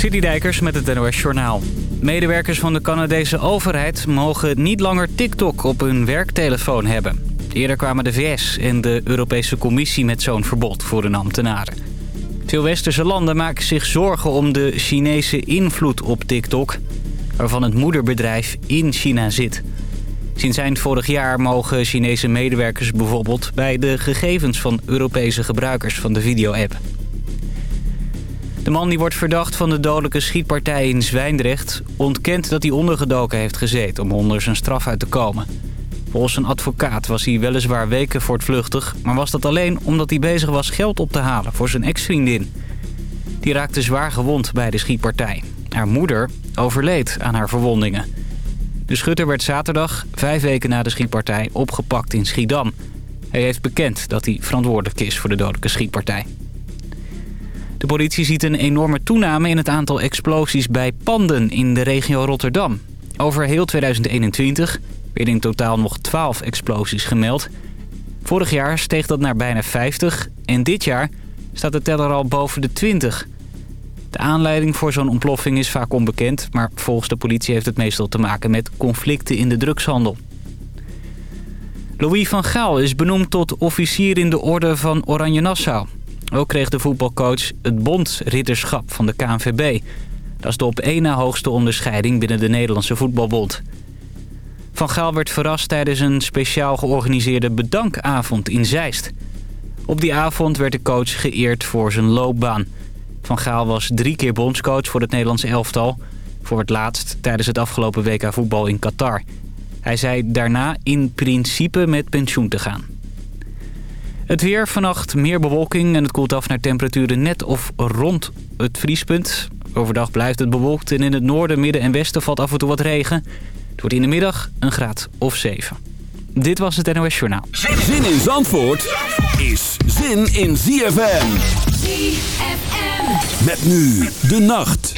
Dijkers met het NOS Journaal. Medewerkers van de Canadese overheid mogen niet langer TikTok op hun werktelefoon hebben. Eerder kwamen de VS en de Europese Commissie met zo'n verbod voor hun ambtenaren. Veel westerse landen maken zich zorgen om de Chinese invloed op TikTok... waarvan het moederbedrijf in China zit. Sinds eind vorig jaar mogen Chinese medewerkers bijvoorbeeld... bij de gegevens van Europese gebruikers van de video-app. De man die wordt verdacht van de dodelijke schietpartij in Zwijndrecht... ontkent dat hij ondergedoken heeft gezeten om onder zijn straf uit te komen. Volgens een advocaat was hij weliswaar weken voortvluchtig... maar was dat alleen omdat hij bezig was geld op te halen voor zijn ex-vriendin. Die raakte zwaar gewond bij de schietpartij. Haar moeder overleed aan haar verwondingen. De schutter werd zaterdag, vijf weken na de schietpartij, opgepakt in Schiedam. Hij heeft bekend dat hij verantwoordelijk is voor de dodelijke schietpartij. De politie ziet een enorme toename in het aantal explosies bij panden in de regio Rotterdam. Over heel 2021 werden in totaal nog 12 explosies gemeld. Vorig jaar steeg dat naar bijna 50 en dit jaar staat de teller al boven de 20. De aanleiding voor zo'n ontploffing is vaak onbekend... maar volgens de politie heeft het meestal te maken met conflicten in de drugshandel. Louis van Gaal is benoemd tot officier in de orde van Oranje Nassau. Ook kreeg de voetbalcoach het bondridderschap van de KNVB. Dat is de op één na hoogste onderscheiding binnen de Nederlandse voetbalbond. Van Gaal werd verrast tijdens een speciaal georganiseerde bedankavond in Zeist. Op die avond werd de coach geëerd voor zijn loopbaan. Van Gaal was drie keer bondscoach voor het Nederlandse elftal. Voor het laatst tijdens het afgelopen WK voetbal in Qatar. Hij zei daarna in principe met pensioen te gaan. Het weer, vannacht meer bewolking en het koelt af naar temperaturen net of rond het vriespunt. Overdag blijft het bewolkt en in het noorden, midden en westen valt af en toe wat regen. Het wordt in de middag een graad of 7. Dit was het NOS Journaal. Zin in Zandvoort is zin in ZFM. ZFM. Met nu de nacht.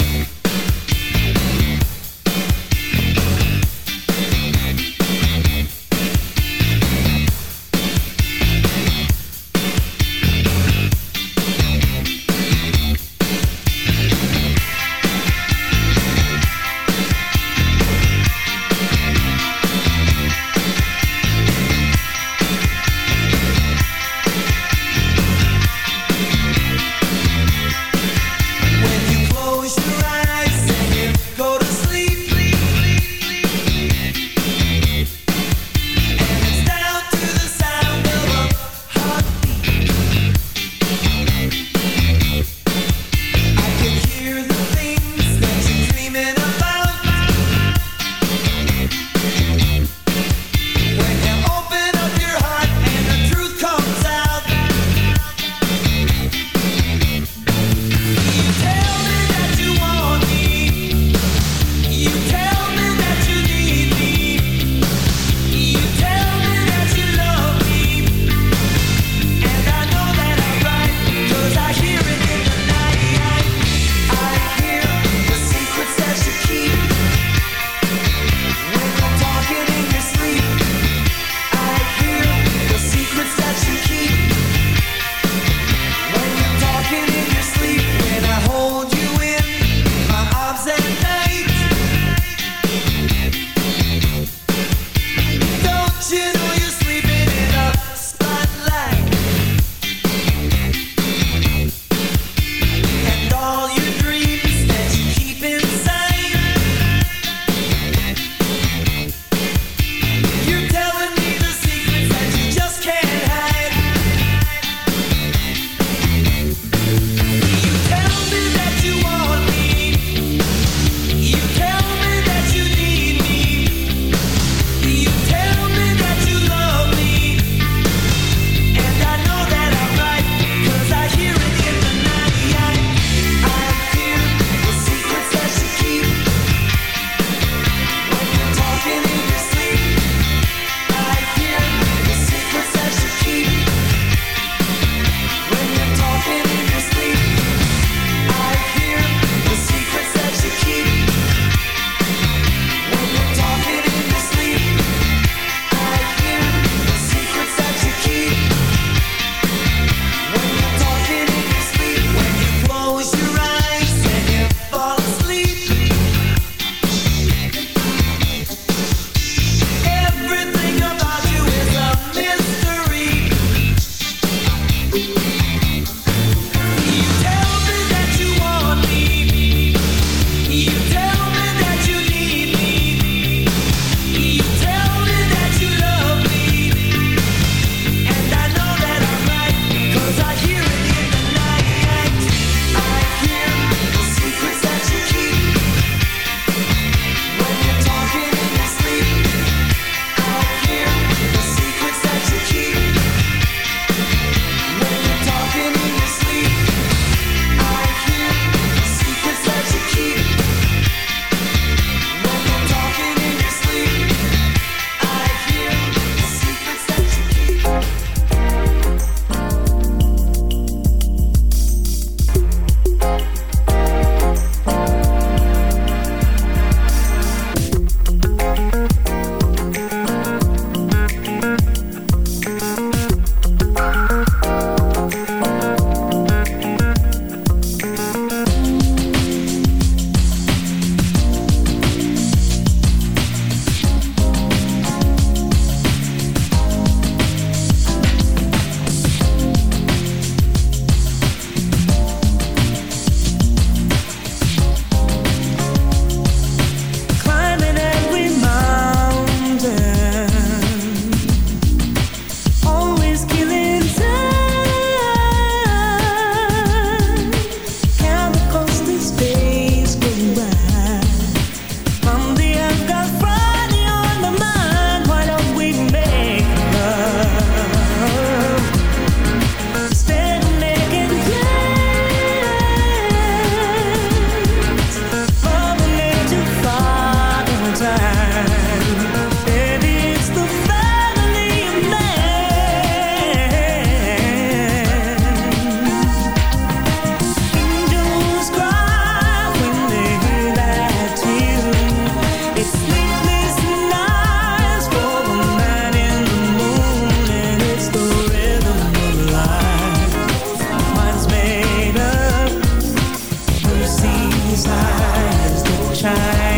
shine.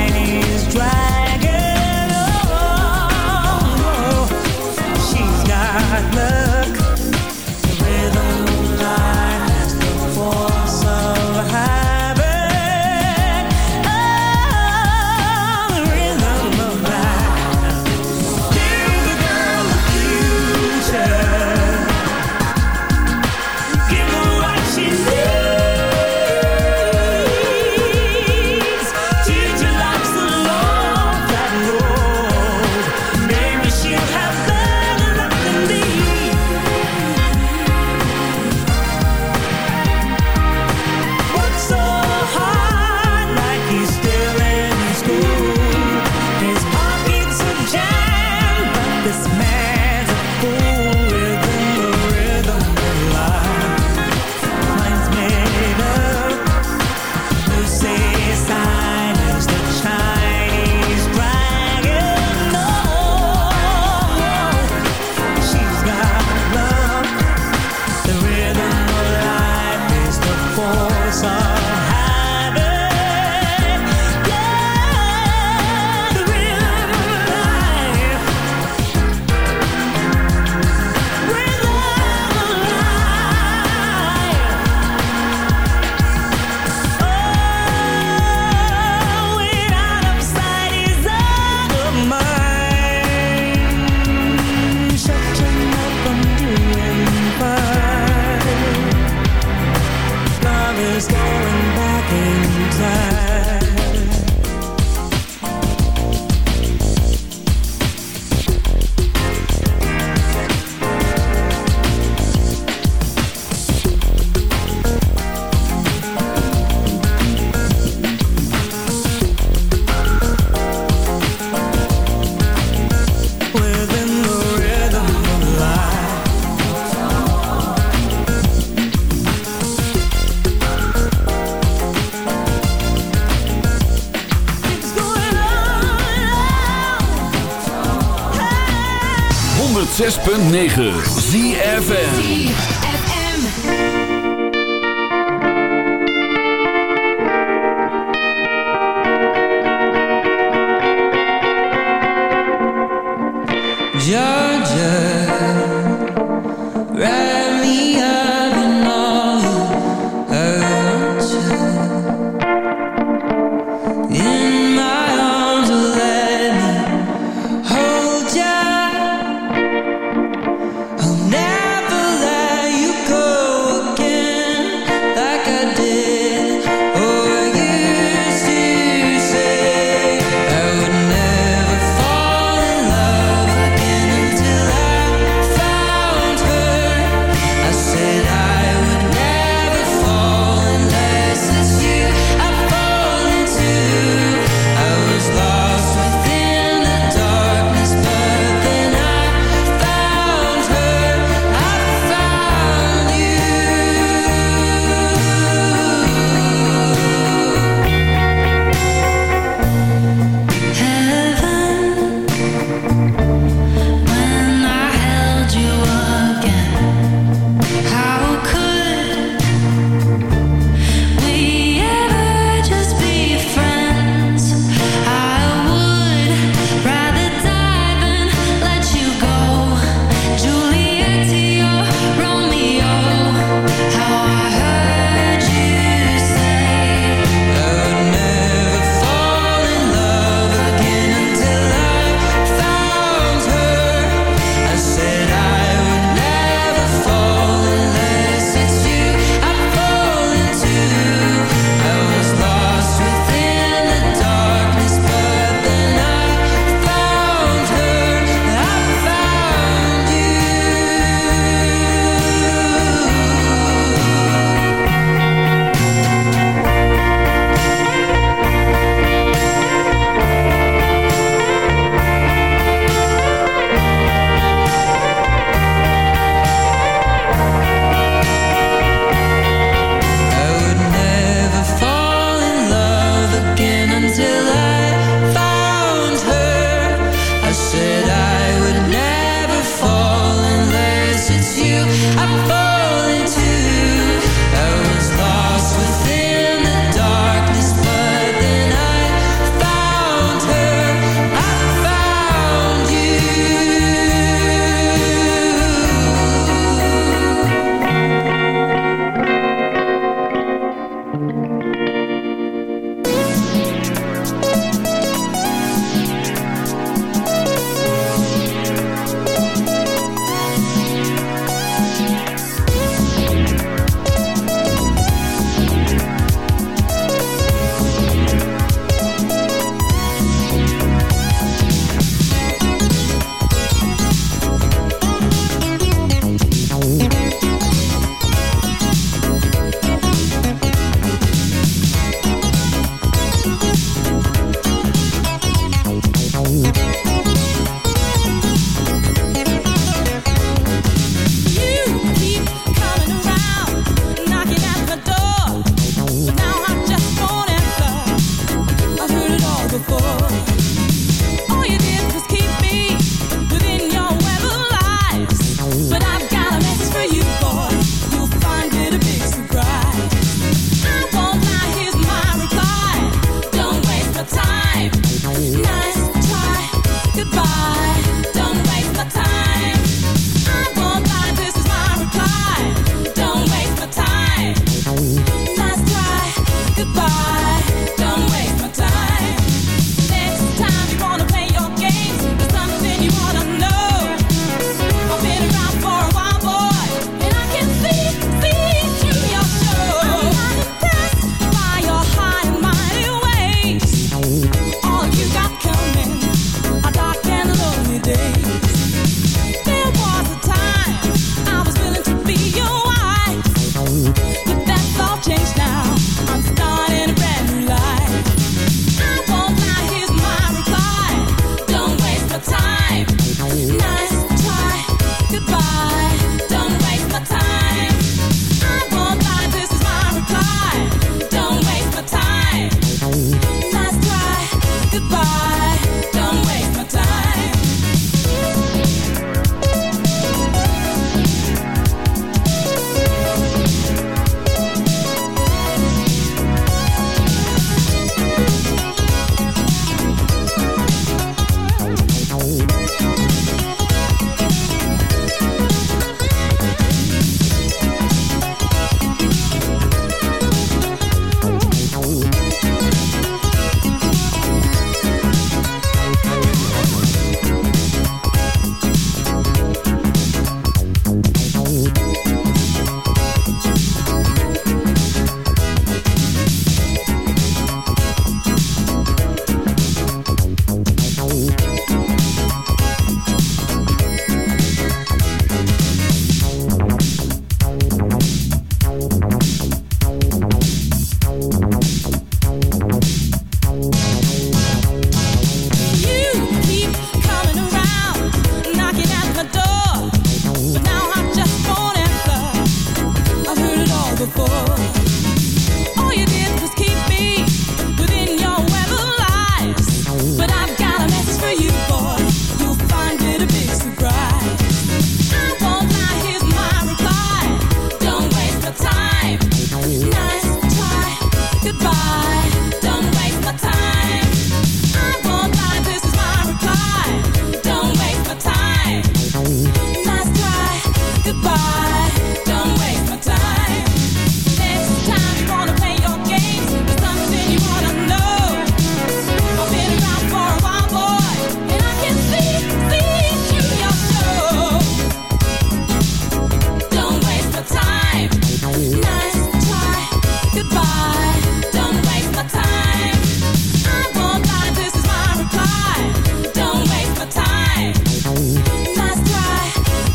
106.9 ZFN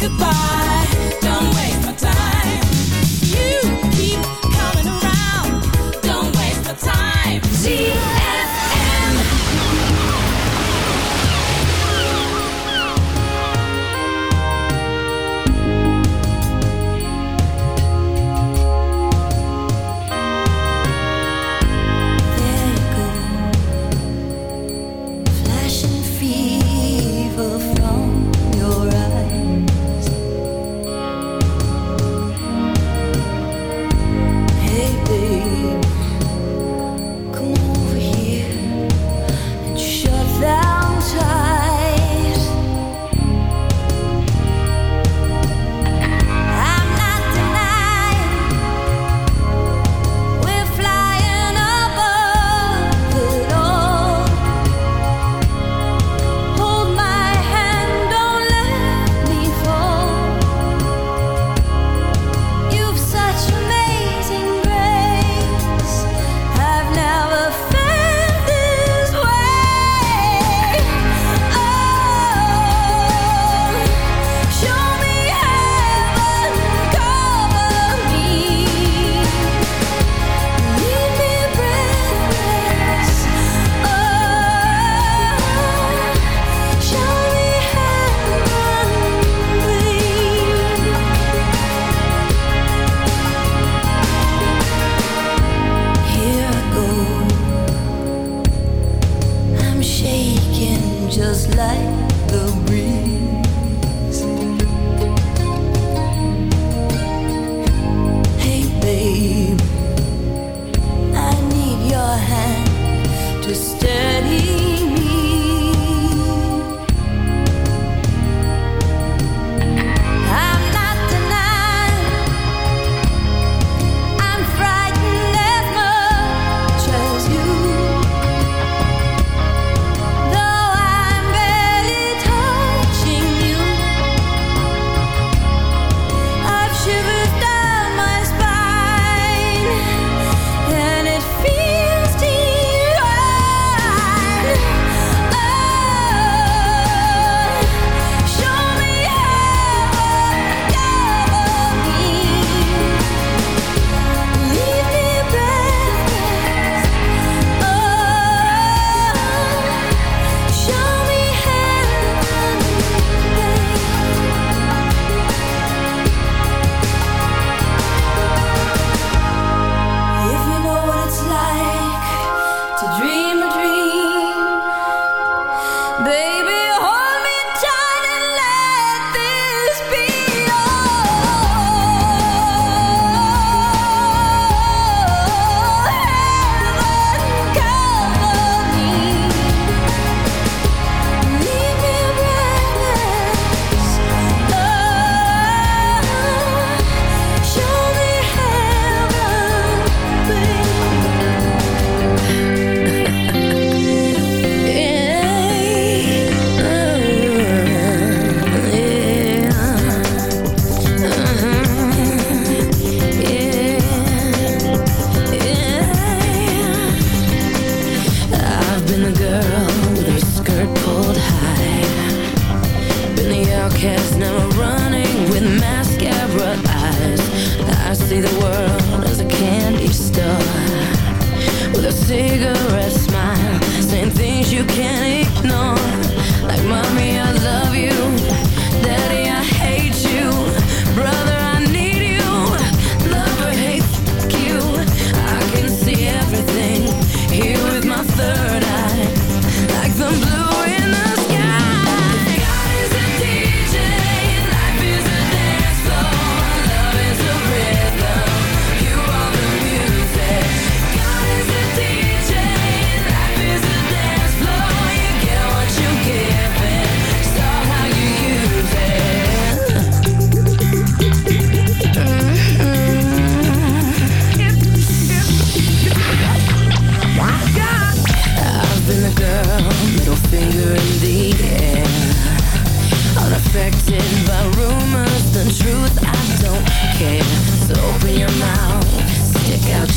goodbye. see the world as a candy store. With a cigarette smile Saying things you can't ignore.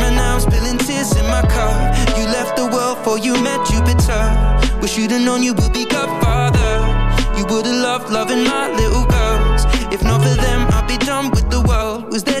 Right now I'm spilling tears in my car You left the world for you met Jupiter. Wish you'd have known you would be godfather. You would have loved loving my little girls. If not for them I'd be done with the world. Was there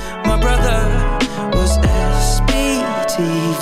brother was SBTV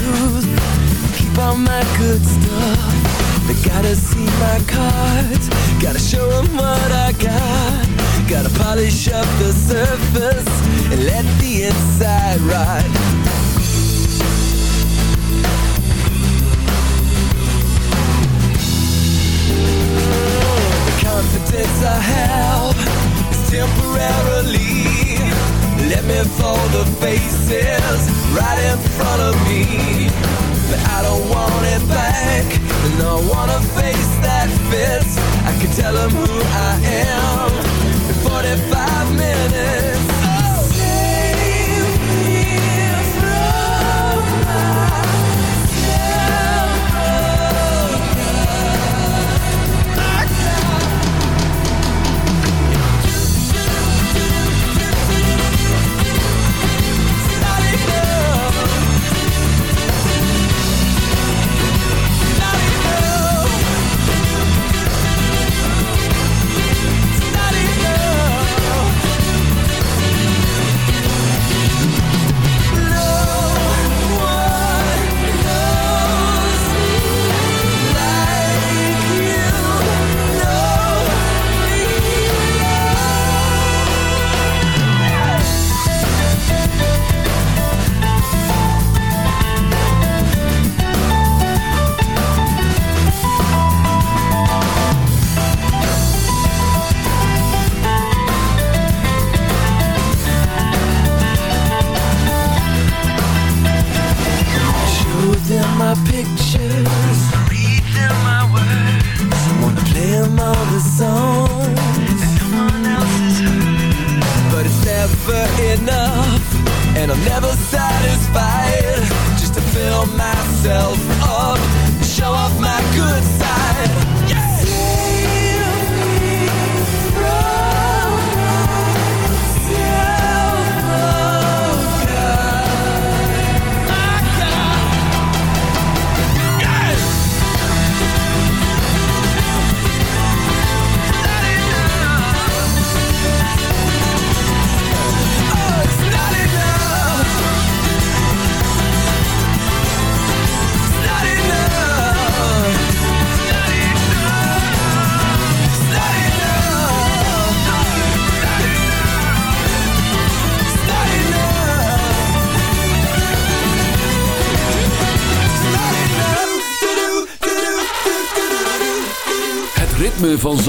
shoes Keep all my good stuff. They gotta see my cards. Gotta show them what I got. Gotta polish up the surface And let the inside ride. The confidence I have Is temporarily. Let me fold the faces.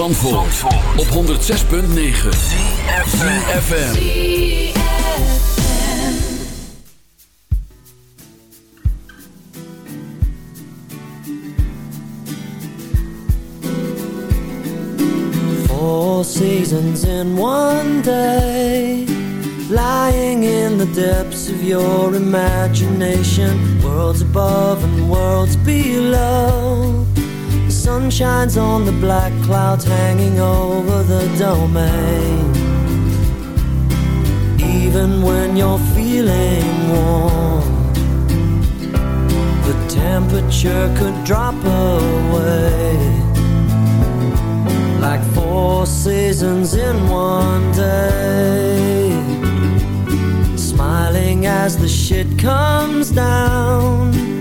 Zandvoort, Zandvoort. op 106.9 CFFM Four seasons in one day Lying in the depths of your imagination. Worlds above and worlds below. Sun shines on the black clouds hanging over the domain. Even when you're feeling warm, the temperature could drop away. Like four seasons in one day. Smiling as the shit comes down